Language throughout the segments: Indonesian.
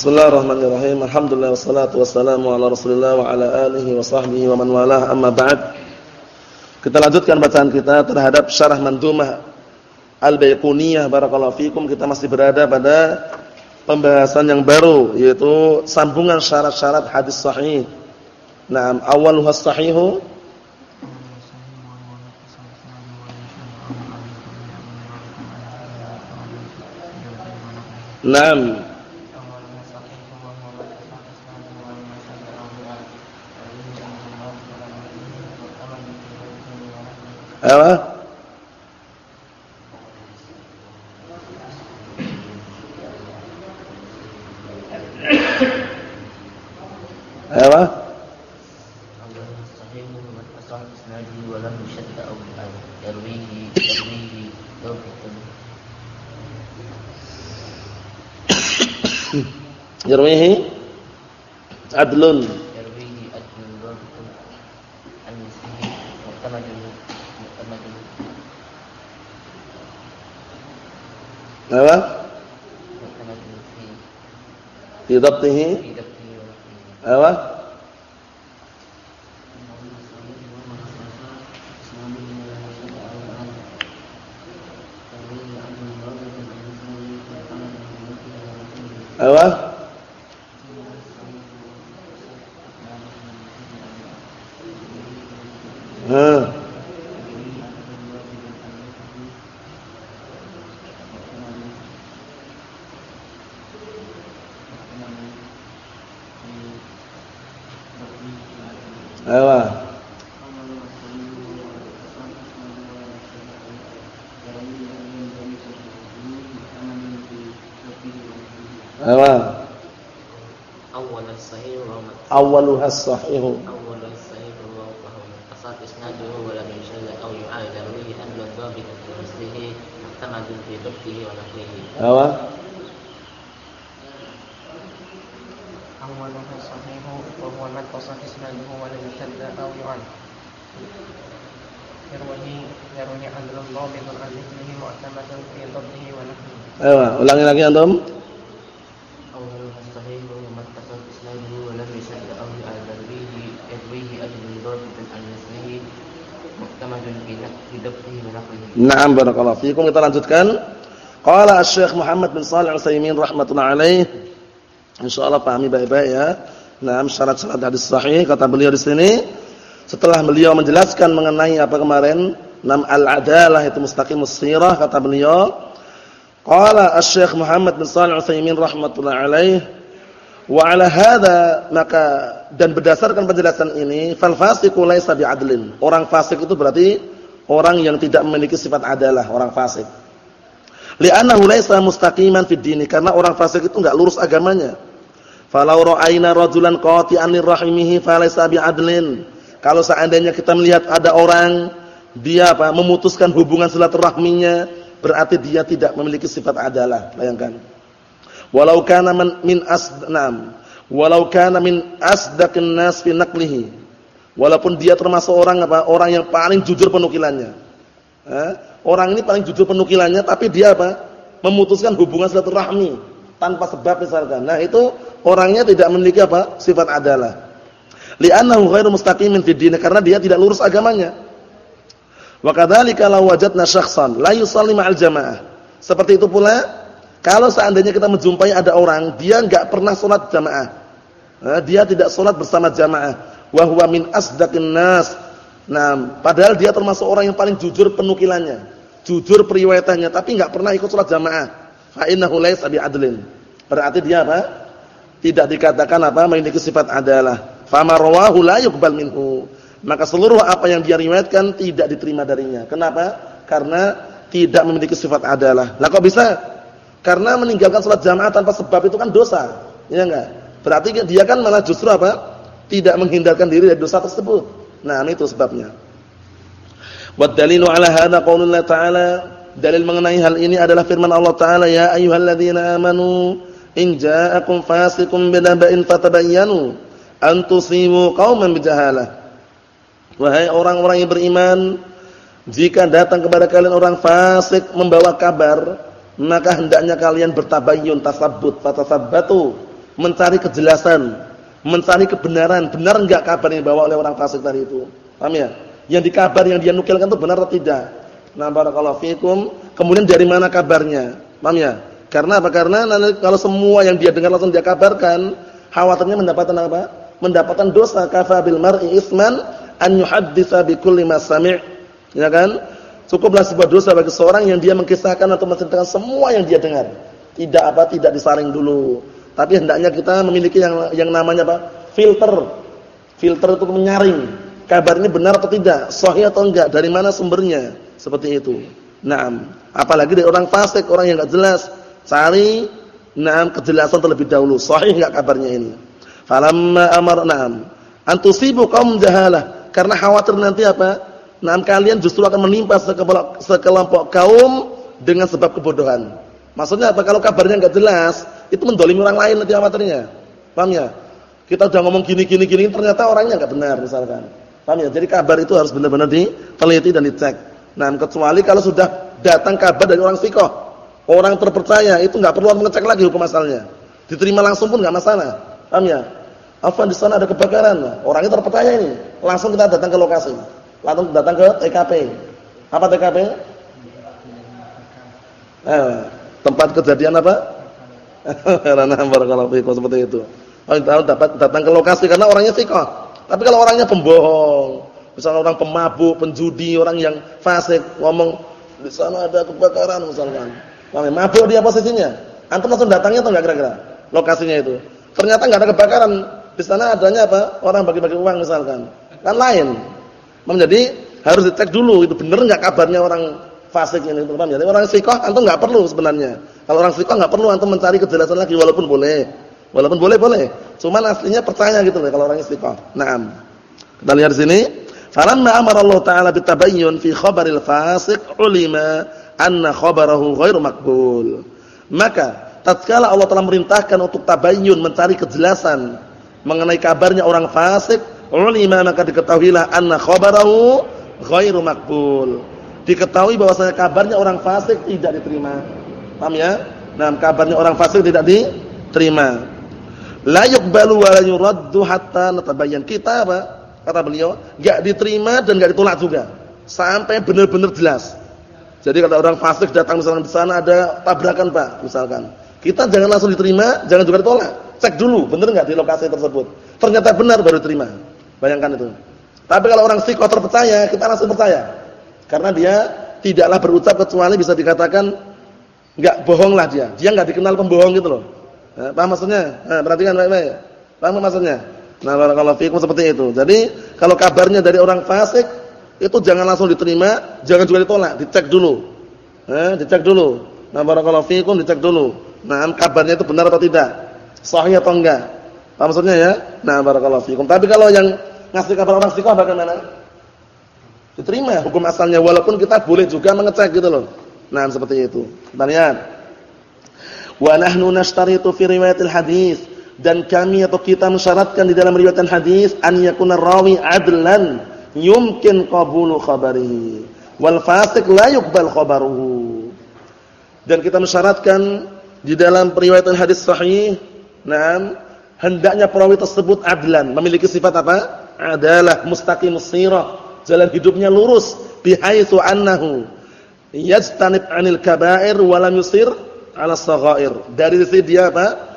Bismillahirrahmanirrahim. Alhamdulillah wassalatu wassalamu ala Rasulillah wa ala alihi wa sahbihi wa man walah. Amma ba'd. Kita lanjutkan bacaan kita terhadap syarah mandumah Al-Baiquniyah barakallahu fikum. Kita masih berada pada pembahasan yang baru yaitu sambungan syarat-syarat hadis sahih. Naam, awwaluha sahihu Naam. Apa? Apa? Yarwihi adlun Yarwihi adlun Rabitun An-Nisbihi Mu'tamadun Mu'tamadun Apa? Fi dhabtihi? Apa? Awwaluha sahihu awwaluha sahihu wa huwa asad isnaduhu wa lam yushad aw yu'ad rawihi an lam dhabit fi mislihi muhtamadun fi dhabtihi wa nahwihi awa awwaluha sahihu wa huwa man tasah isnaduhu wa lam yushad aw yu'ad fi wa nahwihi awa ulangi lagi antum Naam barakallahu fiikum. Kita lanjutkan. Qala Asy-Syaikh Muhammad bin Shalih Al-Utsaimin rahimatullah alaih. Insyaallah pahami baik-baik ya. Naam syarat-syarat hadis sahih kata beliau di sini setelah beliau menjelaskan mengenai apa kemarin nam al-adalah itu mustaqimus sirah kata beliau qala Asy-Syaikh Muhammad bin Shalih Al-Utsaimin rahimatullah alaih wa ala hadza maka dan berdasarkan penjelasan ini fal fasiqu laisa bi'adlin orang fasik itu berarti orang yang tidak memiliki sifat adalah orang fasik. Li'annahu laisa mustaqiman fid dini karena orang fasik itu enggak lurus agamanya. Falau ra'ayna rajulan qati'an lirrahimihi falaysa bi'adlin. Kalau seandainya kita melihat ada orang dia apa memutuskan hubungan silaturahminya, berarti dia tidak memiliki sifat adalah. Bayangkan. Walau kana min asnam, walau kana min asdaqin nas fi naqlihi Walaupun dia termasuk orang apa? Orang yang paling jujur penukilannya. Eh? Orang ini paling jujur penukilannya tapi dia apa? Memutuskan hubungan silaturahmi tanpa sebab misalkan. Nah, itu orangnya tidak memiliki apa? Sifat adalah. Li'annahu ghairu mustaqimin fid karena dia tidak lurus agamanya. Wa kadzalika law wajadna syakhsan la yusalli ma'al jamaah. Seperti itu pula kalau seandainya kita menjumpai ada orang dia enggak pernah salat jamaah. Nah, dia tidak salat bersama jamaah wa huwa min asdaqin nas. Nah, padahal dia termasuk orang yang paling jujur penukilannya, jujur periwayatannya, tapi enggak pernah ikut salat jamaah. Fa innahu laysa bi'adlin. Berarti dia apa? Tidak dikatakan apa memiliki sifat adalah. Fama rawahu la yuqbal minhu. Maka seluruh apa yang dia riwayatkan tidak diterima darinya. Kenapa? Karena tidak memiliki sifat adalah. Lah kok bisa? Karena meninggalkan salat jamaah tanpa sebab itu kan dosa. Ya enggak? Berarti dia kan malah justru apa? tidak menghindarkan diri dari dosa tersebut. Nah, itu sebabnya. Wa dalilu ala hadza qaulullah ta'ala dalil mengenai hal ini adalah firman Allah taala ya ayyuhalladzina amanu in ja'akum fasiqun binaba'in fatabayyanu an tusibu qauman bijahalah. Wahai orang-orang yang beriman, jika datang kepada kalian orang fasik membawa kabar, maka hendaknya kalian bertabayyun, tasabbut, fatasabbatu mencari kejelasan, mencari kebenaran, benar enggak kabar yang dibawa oleh orang fasik tadi itu. Paham ya? Yang dikabar yang dia nukilkan itu benar atau tidak? Nah, barakallahu fikum. Kemudian dari mana kabarnya? Paham ya? Karena apa? Karena kalau semua yang dia dengar langsung dia kabarkan, khawatirnya mendapatkan apa? Mendapatkan dosa kafabil mar'i isman an yuhadditsa bi kulli ma sami'. Ya kan? Cukuplah sebuah dosa bagi seorang yang dia mengkisahkan atau menceritakan semua yang dia dengar. Tidak apa? Tidak disaring dulu. Tapi hendaknya kita memiliki yang yang namanya apa? Filter. Filter itu menyaring. Kabarnya benar atau tidak? Sahih atau enggak? Dari mana sumbernya? Seperti itu. Naam. Apalagi dari orang fasik, orang yang enggak jelas. Cari naam kejelasan terlebih dahulu. Sahih enggak kabarnya ini? Falamma amar. Antusibu kaum jahalah. Karena khawatir nanti apa? Nah, kalian justru akan menimpa sekelompok kaum dengan sebab kebodohan. Maksudnya apa? Kalau kabarnya enggak jelas, itu mendolimi orang lain nanti amatirnya. Paham ya? Kita udah ngomong gini gini gini ternyata orangnya enggak benar misalkan. Paham ya? Jadi kabar itu harus benar-benar diteliti dan dicek. Nah, kecuali kalau sudah datang kabar dari orang sikoh, orang terpercaya, itu enggak perlu mengecek lagi hukum asalnya. Diterima langsung pun enggak masalah. Paham ya? Afan di sana ada kebakaran. Orangnya terpercaya ini. Langsung kita datang ke lokasi lalu datang ke TKP. Apa TKP? Eh, tempat kejadian apa? Karena barakallahu fikum seperti itu. Kalau dapat datang ke lokasi karena orangnya sikoh. Tapi kalau orangnya pembohong, misalnya orang pemabuk, penjudi, orang yang fasik, ngomong di sana ada kebakaran misalkan. Paham Mabuk dia posisinya. Antum langsung datangnya atau enggak kira-kira? Lokasinya itu. Ternyata enggak ada kebakaran. Di sana adanya apa? Orang bagi-bagi uang misalkan. Kan lain. Jadi harus dicek dulu itu benar enggak kabarnya orang fasik ini itu Jadi orang sikoh antum enggak perlu sebenarnya. Kalau orang sikoh enggak perlu antum mencari kejelasan lagi walaupun boleh. Walaupun boleh boleh. Cuman aslinya percaya gitu loh kalau orang sikoh. Naam. Kita lihat sini. Falamma amara Allah Ta'ala bitabayyun fi khabaril fasik ulima anna khabarahu ghairu maqbul. Maka tatkala Allah telah merintahkan untuk tabayyun mencari kejelasan mengenai kabarnya orang fasik ulima maka diketahuilah anna khabarahu ghairu makbul. Diketahui bahwasanya kabarnya orang fasik tidak diterima. Paham ya? Nah, kabarnya orang fasik tidak diterima. La yuqbalu wa la yuraddu hatta natabayyan. Kita apa? Kata beliau, enggak diterima dan enggak ditolak juga sampai benar-benar jelas. Jadi kalau orang fasik datang misalkan di sana ada tabrakan, Pak, misalkan. Kita jangan langsung diterima, jangan juga ditolak. Cek dulu, benar enggak di lokasi tersebut. Ternyata benar baru diterima. Bayangkan itu. Tapi kalau orang sikoh terpercaya, kita langsung percaya. Karena dia tidaklah berucap kecuali bisa dikatakan enggak bohonglah dia. Dia enggak dikenal pembohong gitu loh. Nah, paham maksudnya? Nah, perhatikan baik-baik. Paham maksudnya? Nah, kalau fikum seperti itu. Jadi, kalau kabarnya dari orang fasik itu jangan langsung diterima, jangan juga ditolak, dicek dulu. Eh, dicek dulu. Nah, barakallahu fikum dicek dulu. Nah, kabarnya itu benar atau tidak? Sahih atau enggak? Paham maksudnya ya? Nah, barakallahu fikum. Tapi kalau yang ngasih kabar orang istiqomah bagaimana? Diterima hukum asalnya walaupun kita boleh juga mengecek gitu loh. Nah, seperti itu. Kita lihat. Wa nahnu nashtaritu fi riwayatil hadis dan kami atau kita mensyaratkan di dalam riwayat hadis an yakuna rawi adlan yumkin qabulu khabarihi wal fasiq la yuqbal khabaruhu. Dan kita mensyaratkan di dalam riwayat hadis sahih, nah, hendaknya perawi tersebut adlan, memiliki sifat apa? Adalah mustaqim sirah, jalan hidupnya lurus bihaitsu annahu yajtanib 'anil kaba'ir wa lam yusir 'ala saghair. Dari sisi dia apa?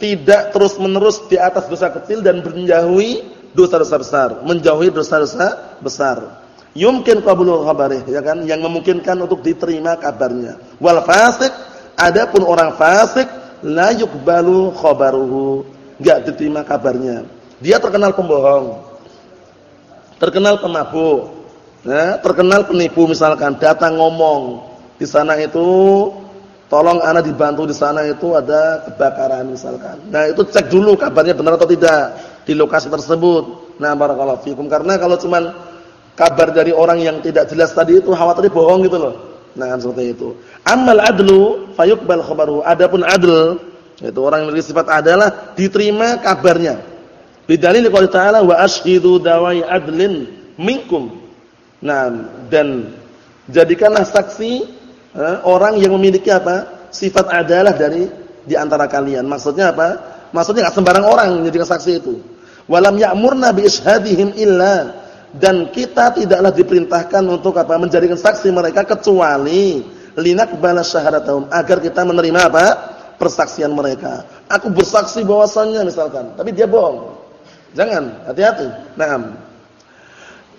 Tidak terus-menerus di atas dosa kecil dan menjauhi dosa-dosa besar, menjauhi dosa-dosa besar. Yumkin qabulul khabarih, ya kan? Yang memungkinkan untuk diterima kabarnya. Wal fasik, adapun orang fasik la yuqbalu khabaruhu, enggak diterima kabarnya. Dia terkenal pembohong. Terkenal pemabuk. Ya, terkenal penipu misalkan datang ngomong di sana itu tolong anak dibantu di sana itu ada kebakaran misalkan. Nah, itu cek dulu kabarnya benar atau tidak di lokasi tersebut. Nah, barakallahu fikum karena kalau cuman kabar dari orang yang tidak jelas tadi itu khawatir bohong gitu loh. Nah, seperti itu. Amal adlu fayuqbal khabaru. Adapun adl itu orang yang memiliki sifat adalah diterima kabarnya. Bidalil qouli ta'ala wa ashidu dawai adlin minkum. Nah, dan jadikanlah saksi eh, orang yang memiliki apa? sifat adalah dari di antara kalian. Maksudnya apa? Maksudnya enggak sembarang orang menjadikan saksi itu. Walam ya'murna bi ishadihim illa dan kita tidaklah diperintahkan untuk apa? menjadikan saksi mereka kecuali linaqbala syahadatahum agar kita menerima apa? persaksian mereka. Aku bersaksi bahwasannya misalkan, tapi dia bohong. Jangan, hati-hati. Naam.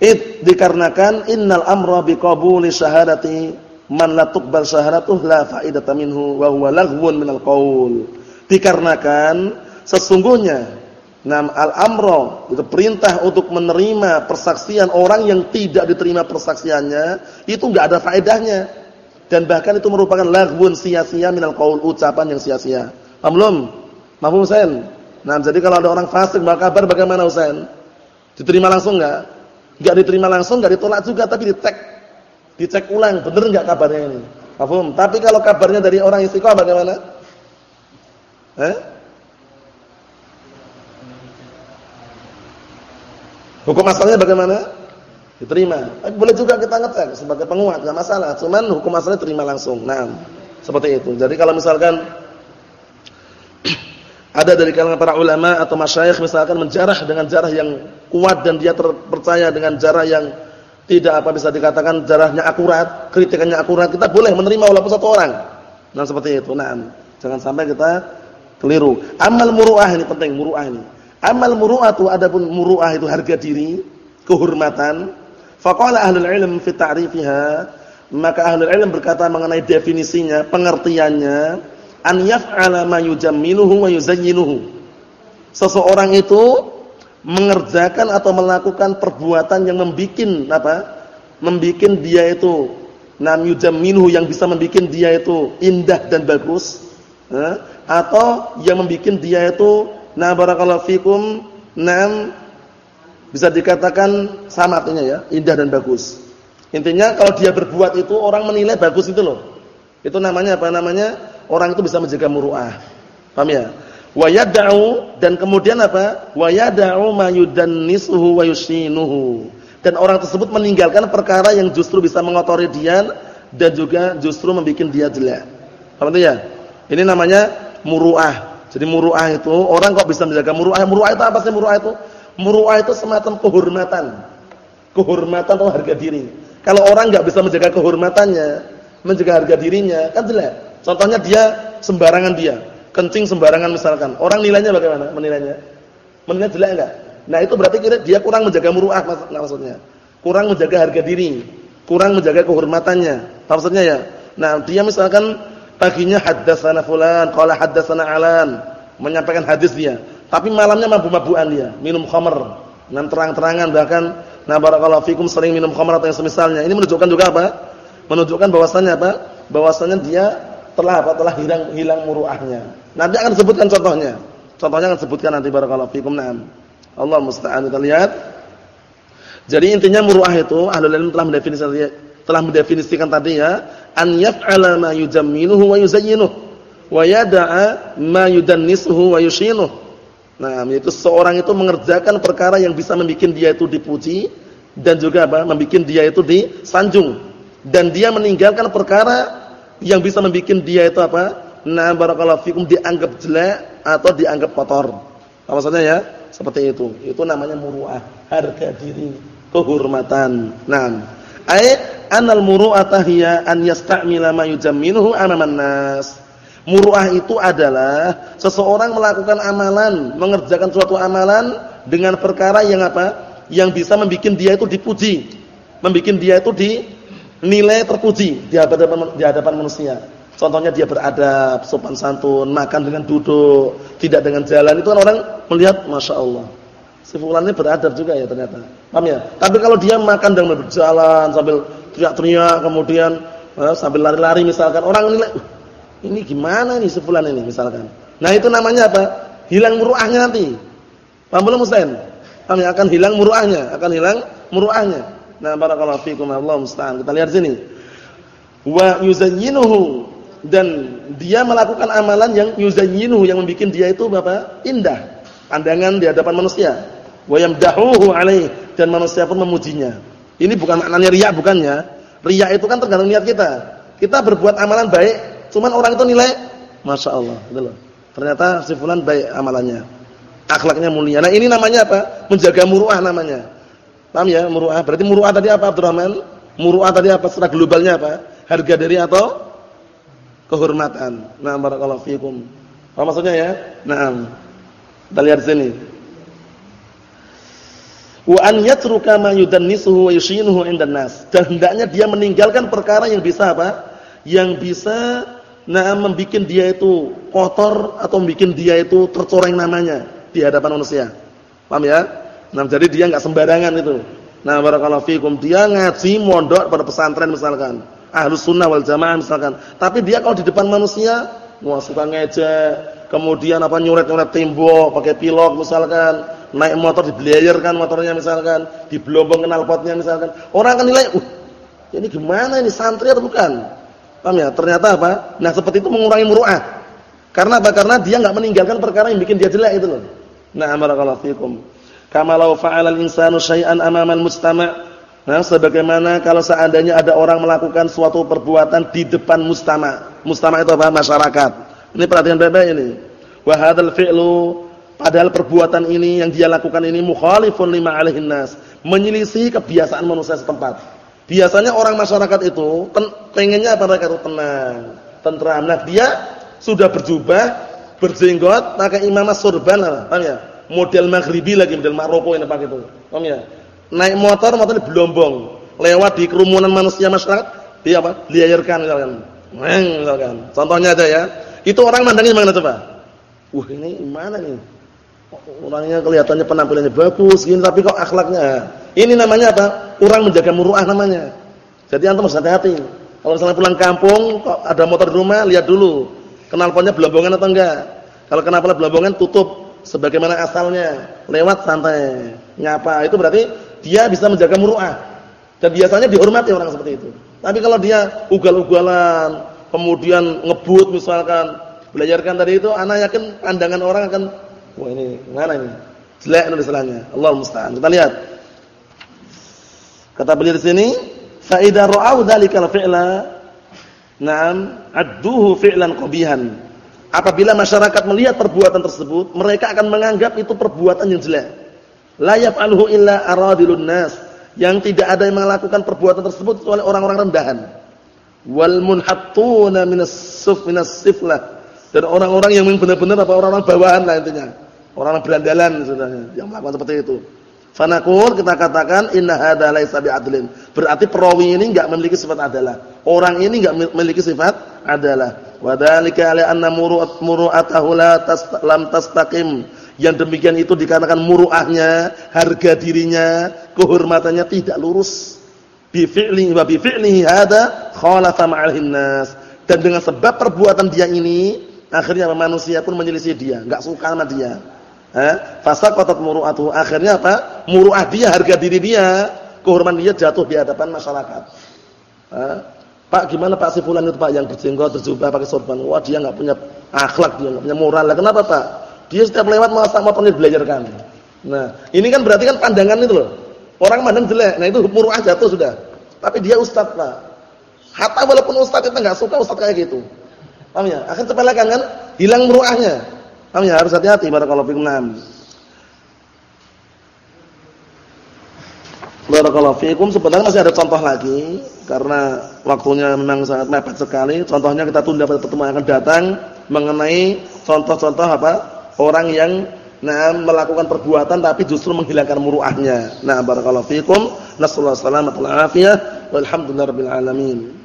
It dikarenakan innal amra biqabuli syahadati man la tuqbal syahadatuh la faidata minhu wa huwa laghwun minal qaul. Dikarenakan sesungguhnya nam al-amro itu perintah untuk menerima persaksian orang yang tidak diterima persaksiannya itu enggak ada faedahnya dan bahkan itu merupakan laghwun sia-sia minal qaul ucapan yang sia-sia. Paham belum? Mahfum Husain? Nah, jadi kalau ada orang fasik kabar bagaimana Husain? Diterima langsung enggak? Enggak diterima langsung, enggak ditolak juga, tapi dicek. Dicek ulang, benar enggak kabarnya ini? Paham? Tapi kalau kabarnya dari orang istiqomah bagaimana? Eh? Hukum asalnya bagaimana? Diterima. Tapi boleh juga kita ngecek sebagai penguat, enggak masalah. Cuman hukum asalnya terima langsung. Nah, seperti itu. Jadi kalau misalkan ada dari kalangan para ulama atau masyayikh misalkan menjarah dengan jarah yang kuat dan dia terpercaya dengan jarah yang tidak apa bisa dikatakan jarahnya akurat, kritikannya akurat, kita boleh menerima walaupun satu orang. Nah, seperti itu. Nah, jangan sampai kita keliru. Amal muruah ini penting, muruah ini. Amal muruah itu adapun muruah itu harga diri, kehormatan. Faqala ahlul ilm fi ta'rifiha, maka ahlul ilm berkata mengenai definisinya, pengertiannya an yaf'ala ma yujammiluhu wa yuzayyinuhu. Seseorang itu mengerjakan atau melakukan perbuatan yang membikin apa? Membikin dia itu nam yujammiluhu yang bisa membikin dia itu indah dan bagus, atau yang membikin dia itu na barakallahu fikum nam bisa dikatakan sama artinya ya, indah dan bagus. Intinya kalau dia berbuat itu orang menilai bagus itu loh. Itu namanya apa namanya? Orang itu bisa menjaga muruah. Paham ya? Wa yad'u dan kemudian apa? Wa yad'u ma yudannisuhu wa yushinuhu. Dan orang tersebut meninggalkan perkara yang justru bisa mengotori dia dan juga justru membuat dia jelek. Paham ya? Ini namanya muruah. Jadi muruah itu orang kok bisa menjaga muruah? Muruah itu apa sih muruah itu? Muruah itu semacam kehormatan. Kehormatan atau harga diri. Kalau orang enggak bisa menjaga kehormatannya, menjaga harga dirinya, kan jelek. Contohnya dia sembarangan dia, kencing sembarangan misalkan. Orang nilainya bagaimana? Menilainya? Menilai jelek enggak? Nah, itu berarti dia kurang menjaga muruah maksudnya. Kurang menjaga harga diri, kurang menjaga kehormatannya. Maksudnya ya. Nah, dia misalkan paginya haddatsana fulan, qala haddatsana alan, menyampaikan hadis dia. Tapi malamnya mabuk-mabukan dia, minum khamr. Dan terang-terangan bahkan nah barakallahu fikum sering minum khamr atau yang semisalnya. Ini menunjukkan juga apa? Menunjukkan bahwasannya apa? Bahwasannya dia telah apa telah hilang hilang muruahnya. Nanti akan sebutkan contohnya. Contohnya akan sebutkan nanti barakallahu fikum. Naam. Allah musta'an kita lihat. Jadi intinya muruah itu ahlul ilm telah mendefinisikan telah mendefinisikan tadi ya, an yaf'ala ma yujammiluhu wa yuzayyinuhu wa yada'a ma yudannisuhu wa yushinuhu. Nah, yaitu seorang itu mengerjakan perkara yang bisa membuat dia itu dipuji dan juga apa? membuat dia itu disanjung dan dia meninggalkan perkara yang bisa membuat dia itu apa? Nah, barakallahu fikum dianggap jelek atau dianggap kotor. Apa maksudnya ya? Seperti itu. Itu namanya muruah, harga diri, kehormatan. Nah, ai anal muru'ata hiya an yasta'mila ma yujamminuhu amaman nas. Muruah itu adalah seseorang melakukan amalan, mengerjakan suatu amalan dengan perkara yang apa? Yang bisa membuat dia itu dipuji, membuat dia itu di nilai terpuji di hadapan di hadapan manusia. Contohnya dia beradab, sopan santun, makan dengan duduk, tidak dengan jalan. Itu kan orang melihat, masya Allah. Si fulan beradab juga ya ternyata. Paham ya? Tapi kalau dia makan dengan berjalan sambil teriak-teriak, kemudian eh, sambil lari-lari misalkan, orang nilai, ini gimana nih si fulan ini misalkan. Nah itu namanya apa? Hilang muruahnya nanti. Paham belum Muslim? Paham ya? Akan hilang muruahnya, akan hilang muruahnya. Nah, barakallahu fikum Allah musta'an. Kita lihat sini. Wa yuzayyinuhu dan dia melakukan amalan yang yuzayyinuhu yang membuat dia itu apa? Indah pandangan di hadapan manusia. Wa yamdahuhu alaih dan manusia pun memujinya. Ini bukan maknanya riya bukannya. Riya itu kan tergantung niat kita. Kita berbuat amalan baik, cuman orang itu nilai Masya Allah, gitu loh. Ternyata si fulan baik amalannya. Akhlaknya mulia. Nah, ini namanya apa? Menjaga muruah namanya. Paham ya? Muruah. Berarti muruah tadi apa Abdurrahman? Muruah tadi apa? Secara globalnya apa? Harga diri atau kehormatan. Nah, barakallahu fikum. Apa maksudnya ya? Nah, kita lihat sini. Wa an yatruka ma yudannisuhu wa yushinuhu 'indan nas. Dan hendaknya dia meninggalkan perkara yang bisa apa? Yang bisa nah membikin dia itu kotor atau membikin dia itu tercoreng namanya di hadapan manusia. Paham ya? Nah, jadi dia enggak sembarangan itu. Nah, barakallahu fikum. Dia ngaji mondok pada pesantren misalkan. Ahlus sunnah wal jamaah misalkan. Tapi dia kalau di depan manusia, wah suka ngejek, kemudian apa nyuret-nyuret tembok, pakai pilok misalkan, naik motor diblayerkan motornya misalkan, dibelombong knalpotnya misalkan. Orang akan nilai, "Uh, ini gimana ini santri atau bukan?" Paham ya? Ternyata apa? Nah, seperti itu mengurangi muruah. Karena apa? Karena dia enggak meninggalkan perkara yang bikin dia jelek itu loh. Nah, barakallahu fikum. Kama law fa'ala al-insanu syai'an amama al-mujtama' Nah, sebagaimana kalau seandainya ada orang melakukan suatu perbuatan di depan mustama. Mustama itu apa? Masyarakat. Ini perhatian baik-baik ini. Wa hadzal fi'lu padahal perbuatan ini yang dia lakukan ini mukhalifun lima alaihin nas, menyelisih kebiasaan manusia setempat. Biasanya orang masyarakat itu pengennya apa mereka itu tenang, tentram. Nah, dia sudah berjubah, berjenggot, pakai imamah surban, paham ya? Model maghribi lagi, model Maroko ini pakai itu. Paham ya? naik motor motor belombong. Lewat di kerumunan manusia masyarakat dia apa? Diairkan misalkan. Misalkan. Contohnya aja ya. Itu orang mandangnya gimana coba? Wah ini mana nih orangnya kelihatannya penampilannya bagus gini tapi kok akhlaknya? Ini namanya apa? Orang menjaga muruah namanya. Jadi antum harus hati-hati. Kalau misalnya pulang kampung kok ada motor di rumah lihat dulu. Knalpotnya belombongan atau enggak? Kalau knalpotnya belombongan tutup sebagaimana asalnya lewat santai nyapa itu berarti dia bisa menjaga muruah. Dan biasanya dihormati orang seperti itu. Tapi kalau dia ugal-ugalan, kemudian ngebut misalkan, belajarkan tadi itu, anak yakin pandangan orang akan, wah ini mana ini? Jelek itu istilahnya. Allah musta'an. Kita lihat. Kata beliau di sini, fa idza ra'au dzalikal fi'la, na'am, adduhu fi'lan qabihan. Apabila masyarakat melihat perbuatan tersebut, mereka akan menganggap itu perbuatan yang jelek. La yaf'alhu illa aradilun nas. Yang tidak ada yang melakukan perbuatan tersebut kecuali orang-orang rendahan. Wal munhattuna minas suf minas siflah. Dan orang-orang yang benar-benar apa orang-orang bawahan lah intinya. Orang-orang berandalan sebenarnya yang melakukan seperti itu. Fanaqul kita katakan inna hadza laisa bi'adlin. Berarti perawi ini enggak memiliki sifat adalah orang ini enggak memiliki sifat adalah wa dzalika ala anna muru'atahu la lam tastaqim yang demikian itu dikarenakan muruahnya, harga dirinya, kehormatannya tidak lurus. Bi fi'li wa bi fi'lihi hada khalafa ma'alhin nas. Dan dengan sebab perbuatan dia ini, akhirnya manusia pun menyelisih dia, enggak suka sama dia. Ha? Fasaqatat muru'atuhu. Akhirnya apa? Muruah dia, harga diri dia, kehormatan dia jatuh di hadapan masyarakat. Pak gimana Pak si fulan itu Pak yang berjenggot, berjubah, pakai sorban. Wah, dia enggak punya akhlak, dia enggak punya moral. Lah kenapa Pak? Dia setiap lewat malah motornya belajarkan. Nah, ini kan berarti kan pandangan itu loh. Orang mandang jelek. Nah, itu muruah jatuh sudah. Tapi dia ustaz, Pak. Hatta walaupun ustaz kita enggak suka ustaz kayak gitu. Paham ya? Akan sepelekan kan? Hilang muruahnya. Paham ya? Harus hati-hati barakallahu fikum. Barakallahu fikum. Sebenarnya masih ada contoh lagi karena waktunya memang sangat mepet sekali. Contohnya kita tunda pada pertemuan yang akan datang mengenai contoh-contoh apa? orang yang nah melakukan perbuatan tapi justru menghilangkan muruahnya. Nah, barakallahu fikum. Nasallahu alaihi wasallam wa alhamdulillahirabbil alamin.